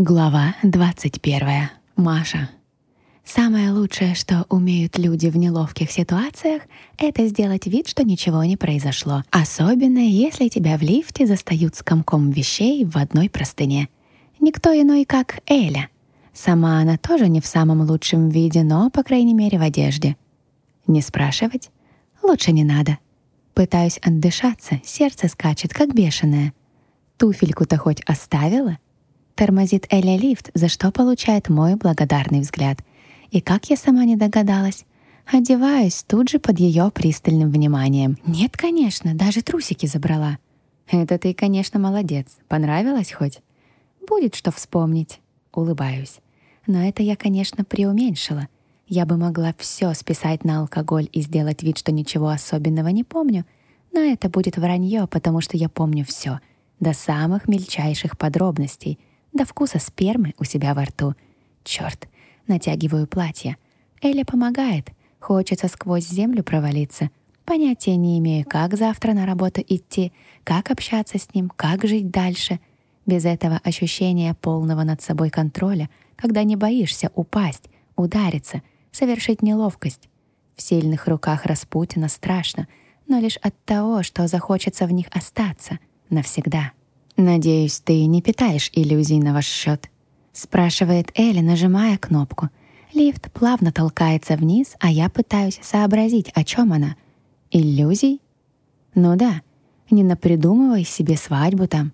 Глава 21. Маша. Самое лучшее, что умеют люди в неловких ситуациях, это сделать вид, что ничего не произошло. Особенно, если тебя в лифте застают с комком вещей в одной простыне. Никто иной, как Эля. Сама она тоже не в самом лучшем виде, но, по крайней мере, в одежде. Не спрашивать? Лучше не надо. Пытаюсь отдышаться, сердце скачет, как бешеное. Туфельку-то хоть оставила? Тормозит Эля лифт, за что получает мой благодарный взгляд. И как я сама не догадалась, одеваюсь тут же под ее пристальным вниманием. Нет, конечно, даже трусики забрала. Это ты, конечно, молодец. Понравилось хоть? Будет что вспомнить. Улыбаюсь. Но это я, конечно, преуменьшила. Я бы могла все списать на алкоголь и сделать вид, что ничего особенного не помню, но это будет вранье, потому что я помню все, до самых мельчайших подробностей — до вкуса спермы у себя во рту. Черт, натягиваю платье. Эля помогает. Хочется сквозь землю провалиться. Понятия не имею, как завтра на работу идти, как общаться с ним, как жить дальше. Без этого ощущения полного над собой контроля, когда не боишься упасть, удариться, совершить неловкость. В сильных руках Распутина страшно, но лишь от того, что захочется в них остаться навсегда. «Надеюсь, ты не питаешь иллюзий на ваш счет?» — спрашивает Элли, нажимая кнопку. Лифт плавно толкается вниз, а я пытаюсь сообразить, о чем она. «Иллюзий?» «Ну да, не напридумывай себе свадьбу там».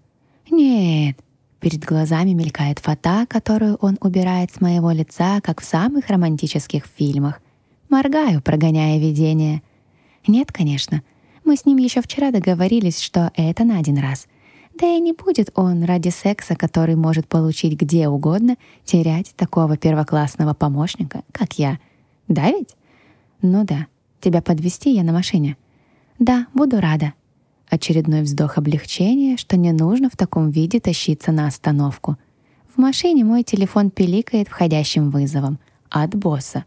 «Нет». Перед глазами мелькает фото, которую он убирает с моего лица, как в самых романтических фильмах. Моргаю, прогоняя видение. Нет, конечно. Мы с ним еще вчера договорились, что это на один раз — да и не будет он ради секса, который может получить где угодно, терять такого первоклассного помощника, как я. Да ведь? Ну да, тебя подвести я на машине. Да, буду рада. Очередной вздох облегчения, что не нужно в таком виде тащиться на остановку. В машине мой телефон пиликает входящим вызовом. От босса.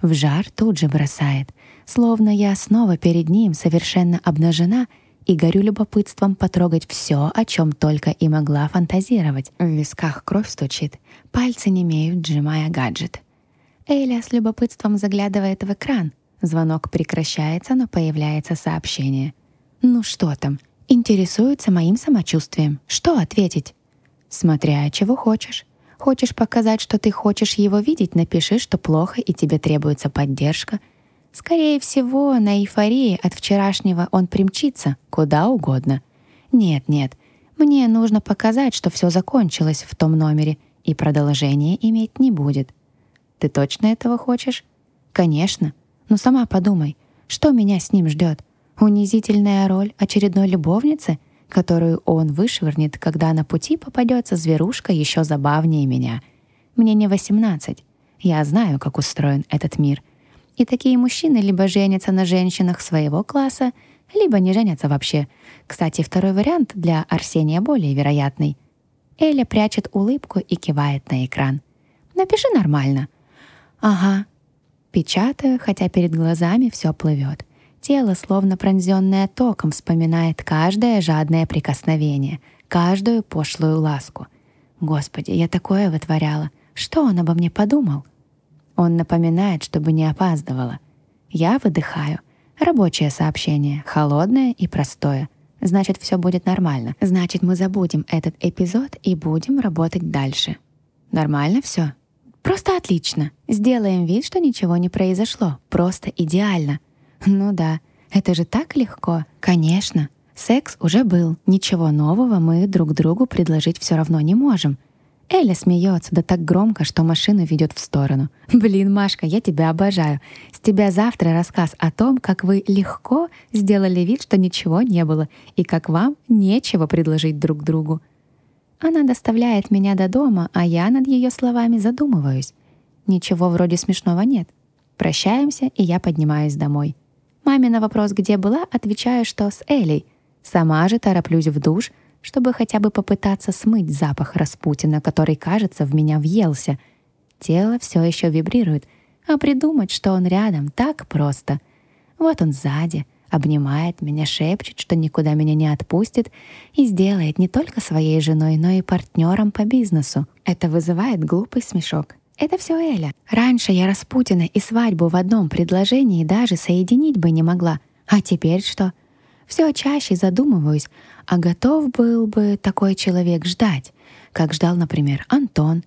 В жар тут же бросает. Словно я снова перед ним совершенно обнажена — и горю любопытством потрогать все, о чем только и могла фантазировать. В висках кровь стучит, пальцы не имеют, сжимая гаджет. Эля с любопытством заглядывает в экран. Звонок прекращается, но появляется сообщение. «Ну что там?» Интересуется моим самочувствием. Что ответить? Смотря чего хочешь. Хочешь показать, что ты хочешь его видеть, напиши, что плохо и тебе требуется поддержка — Скорее всего, на эйфории от вчерашнего он примчится куда угодно. Нет, нет, мне нужно показать, что все закончилось в том номере, и продолжения иметь не будет. Ты точно этого хочешь? Конечно. Но сама подумай, что меня с ним ждет? Унизительная роль очередной любовницы, которую он вышвырнет, когда на пути попадется зверушка еще забавнее меня. Мне не восемнадцать. Я знаю, как устроен этот мир — и такие мужчины либо женятся на женщинах своего класса, либо не женятся вообще. Кстати, второй вариант для Арсения более вероятный. Эля прячет улыбку и кивает на экран. «Напиши нормально». «Ага». Печатаю, хотя перед глазами все плывет. Тело, словно пронзенное током, вспоминает каждое жадное прикосновение, каждую пошлую ласку. Господи, я такое вытворяла. Что он обо мне подумал? Он напоминает, чтобы не опаздывала. Я выдыхаю. Рабочее сообщение, холодное и простое. Значит, все будет нормально. Значит, мы забудем этот эпизод и будем работать дальше. Нормально все? Просто отлично. Сделаем вид, что ничего не произошло. Просто идеально. Ну да, это же так легко. Конечно. Секс уже был. Ничего нового мы друг другу предложить все равно не можем. Эля смеется, да так громко, что машину ведет в сторону. «Блин, Машка, я тебя обожаю. С тебя завтра рассказ о том, как вы легко сделали вид, что ничего не было, и как вам нечего предложить друг другу». Она доставляет меня до дома, а я над ее словами задумываюсь. Ничего вроде смешного нет. Прощаемся, и я поднимаюсь домой. Маме на вопрос, где была, отвечаю, что с Элей. Сама же тороплюсь в душ — чтобы хотя бы попытаться смыть запах Распутина, который, кажется, в меня въелся. Тело все еще вибрирует, а придумать, что он рядом, так просто. Вот он сзади, обнимает меня, шепчет, что никуда меня не отпустит и сделает не только своей женой, но и партнером по бизнесу. Это вызывает глупый смешок. Это все Эля. Раньше я Распутина и свадьбу в одном предложении даже соединить бы не могла. А теперь что? Все чаще задумываюсь, а готов был бы такой человек ждать, как ждал, например, Антон.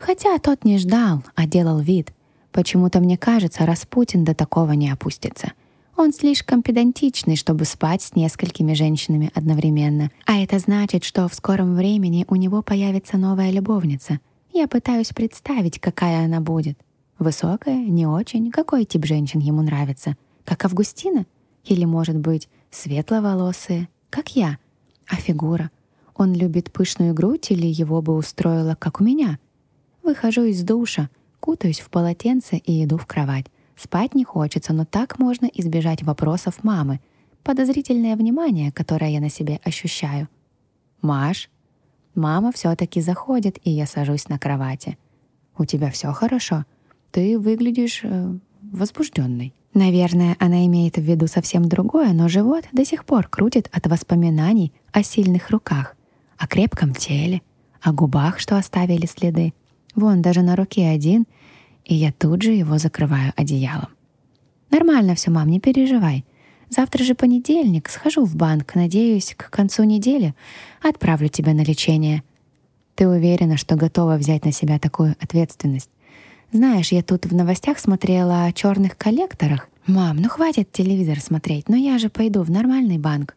Хотя тот не ждал, а делал вид. Почему-то мне кажется, Распутин до такого не опустится. Он слишком педантичный, чтобы спать с несколькими женщинами одновременно. А это значит, что в скором времени у него появится новая любовница. Я пытаюсь представить, какая она будет. Высокая, не очень, какой тип женщин ему нравится. Как Августина? Или, может быть, светловолосые, как я? А фигура? Он любит пышную грудь или его бы устроило, как у меня? Выхожу из душа, кутаюсь в полотенце и иду в кровать. Спать не хочется, но так можно избежать вопросов мамы, подозрительное внимание, которое я на себе ощущаю. «Маш?» Мама все-таки заходит, и я сажусь на кровати. «У тебя все хорошо? Ты выглядишь э, возбужденной». Наверное, она имеет в виду совсем другое, но живот до сих пор крутит от воспоминаний о сильных руках, о крепком теле, о губах, что оставили следы. Вон даже на руке один — и я тут же его закрываю одеялом. «Нормально все, мам, не переживай. Завтра же понедельник, схожу в банк, надеюсь, к концу недели отправлю тебя на лечение. Ты уверена, что готова взять на себя такую ответственность? Знаешь, я тут в новостях смотрела о черных коллекторах. Мам, ну хватит телевизор смотреть, но я же пойду в нормальный банк.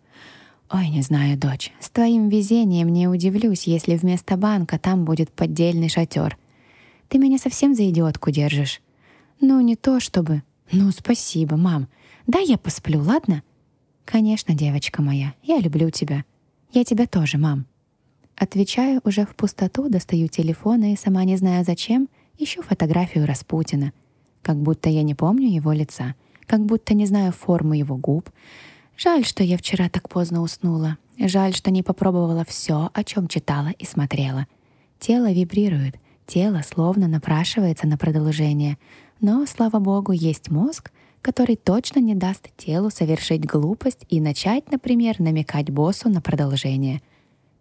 Ой, не знаю, дочь. С твоим везением не удивлюсь, если вместо банка там будет поддельный шатер — ты меня совсем за идиотку держишь. Ну, не то чтобы... Ну, спасибо, мам. Да, я посплю, ладно? Конечно, девочка моя, я люблю тебя. Я тебя тоже, мам. Отвечаю уже в пустоту, достаю телефон и, сама не знаю зачем, ищу фотографию Распутина. Как будто я не помню его лица, как будто не знаю формы его губ. Жаль, что я вчера так поздно уснула. Жаль, что не попробовала все, о чем читала и смотрела. Тело вибрирует — Тело словно напрашивается на продолжение, но, слава богу, есть мозг, который точно не даст телу совершить глупость и начать, например, намекать боссу на продолжение.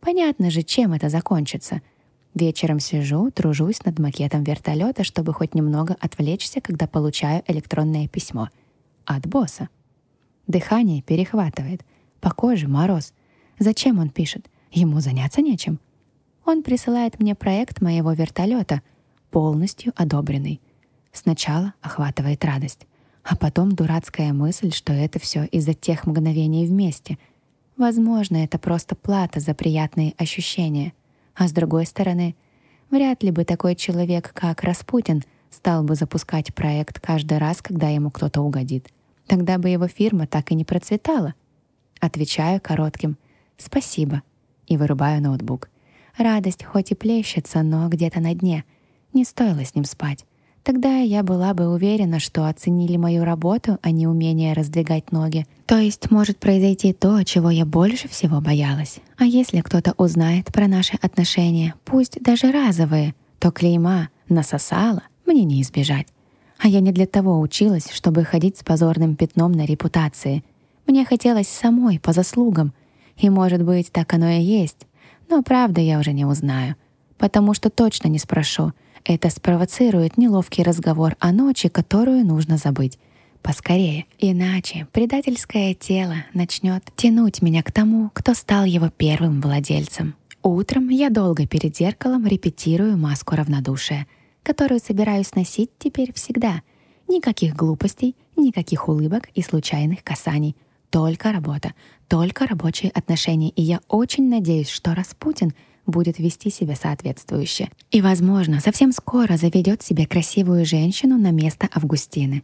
Понятно же, чем это закончится. Вечером сижу, тружусь над макетом вертолета, чтобы хоть немного отвлечься, когда получаю электронное письмо. От босса. Дыхание перехватывает. По коже мороз. Зачем он пишет? Ему заняться нечем. Он присылает мне проект моего вертолета, полностью одобренный. Сначала охватывает радость, а потом дурацкая мысль, что это все из-за тех мгновений вместе. Возможно, это просто плата за приятные ощущения. А с другой стороны, вряд ли бы такой человек, как Распутин, стал бы запускать проект каждый раз, когда ему кто-то угодит. Тогда бы его фирма так и не процветала. Отвечаю коротким «Спасибо» и вырубаю ноутбук. Радость хоть и плещется, но где-то на дне. Не стоило с ним спать. Тогда я была бы уверена, что оценили мою работу, а не умение раздвигать ноги. То есть может произойти то, чего я больше всего боялась. А если кто-то узнает про наши отношения, пусть даже разовые, то клейма насосала мне не избежать. А я не для того училась, чтобы ходить с позорным пятном на репутации. Мне хотелось самой, по заслугам. И, может быть, так оно и есть. Но правда я уже не узнаю, потому что точно не спрошу. Это спровоцирует неловкий разговор о ночи, которую нужно забыть. Поскорее, иначе предательское тело начнет тянуть меня к тому, кто стал его первым владельцем. Утром я долго перед зеркалом репетирую маску равнодушия, которую собираюсь носить теперь всегда. Никаких глупостей, никаких улыбок и случайных касаний. Только работа, только рабочие отношения, и я очень надеюсь, что Распутин будет вести себя соответствующе. И, возможно, совсем скоро заведет себе красивую женщину на место Августины.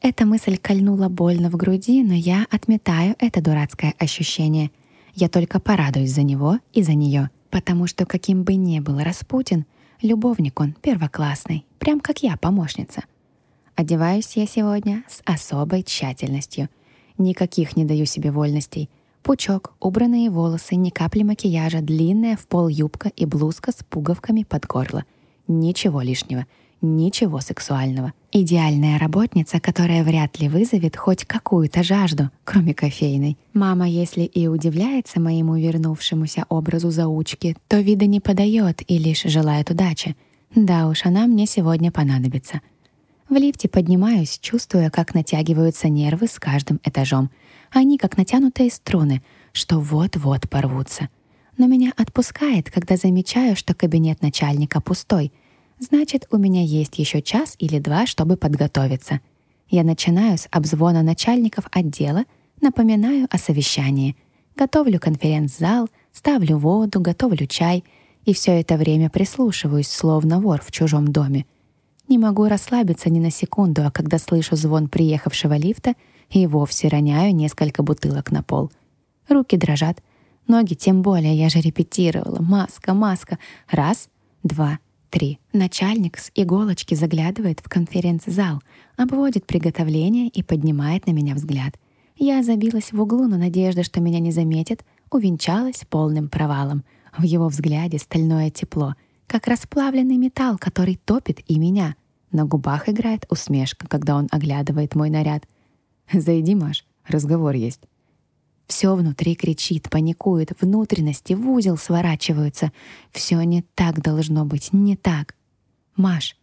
Эта мысль кольнула больно в груди, но я отметаю это дурацкое ощущение. Я только порадуюсь за него и за нее, потому что каким бы ни был Распутин, любовник он первоклассный, прям как я, помощница. Одеваюсь я сегодня с особой тщательностью. Никаких не даю себе вольностей — Пучок, убранные волосы, ни капли макияжа, длинная в пол юбка и блузка с пуговками под горло. Ничего лишнего. Ничего сексуального. Идеальная работница, которая вряд ли вызовет хоть какую-то жажду, кроме кофейной. Мама, если и удивляется моему вернувшемуся образу заучки, то вида не подает и лишь желает удачи. Да уж, она мне сегодня понадобится. В лифте поднимаюсь, чувствуя, как натягиваются нервы с каждым этажом. Они как натянутые струны, что вот-вот порвутся. Но меня отпускает, когда замечаю, что кабинет начальника пустой — Значит, у меня есть еще час или два, чтобы подготовиться. Я начинаю с обзвона начальников отдела, напоминаю о совещании, готовлю конференц-зал, ставлю воду, готовлю чай, и все это время прислушиваюсь, словно вор в чужом доме. Не могу расслабиться ни на секунду, а когда слышу звон приехавшего лифта, и вовсе роняю несколько бутылок на пол. Руки дрожат, ноги тем более, я же репетировала. Маска, маска. Раз, два, Три. Начальник с иголочки заглядывает в конференц-зал, обводит приготовление и поднимает на меня взгляд. Я забилась в углу, но надежда, что меня не заметит, увенчалась полным провалом. В его взгляде стальное тепло, как расплавленный металл, который топит и меня. На губах играет усмешка, когда он оглядывает мой наряд. «Зайди, Маш, разговор есть». Все внутри кричит, паникует, внутренности в узел сворачиваются. Все не так должно быть, не так. Маш,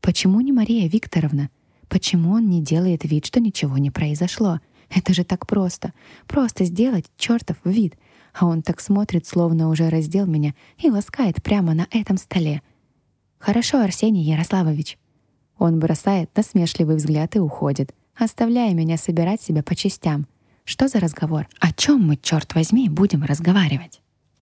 почему не Мария Викторовна? Почему он не делает вид, что ничего не произошло? Это же так просто. Просто сделать чертов вид. А он так смотрит, словно уже раздел меня и ласкает прямо на этом столе. «Хорошо, Арсений Ярославович». Он бросает насмешливый взгляд и уходит, оставляя меня собирать себя по частям — что за разговор? О чем мы, черт возьми, будем разговаривать?